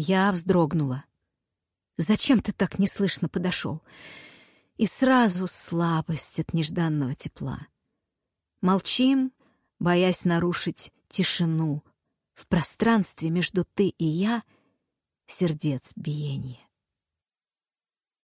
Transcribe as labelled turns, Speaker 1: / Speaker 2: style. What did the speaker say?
Speaker 1: Я вздрогнула. «Зачем ты так неслышно подошел?» И сразу слабость от нежданного тепла. Молчим, боясь нарушить тишину. В пространстве между ты и я сердец биение.